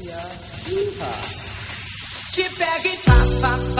Yeah. Yeehaw. Chip pop, pop pop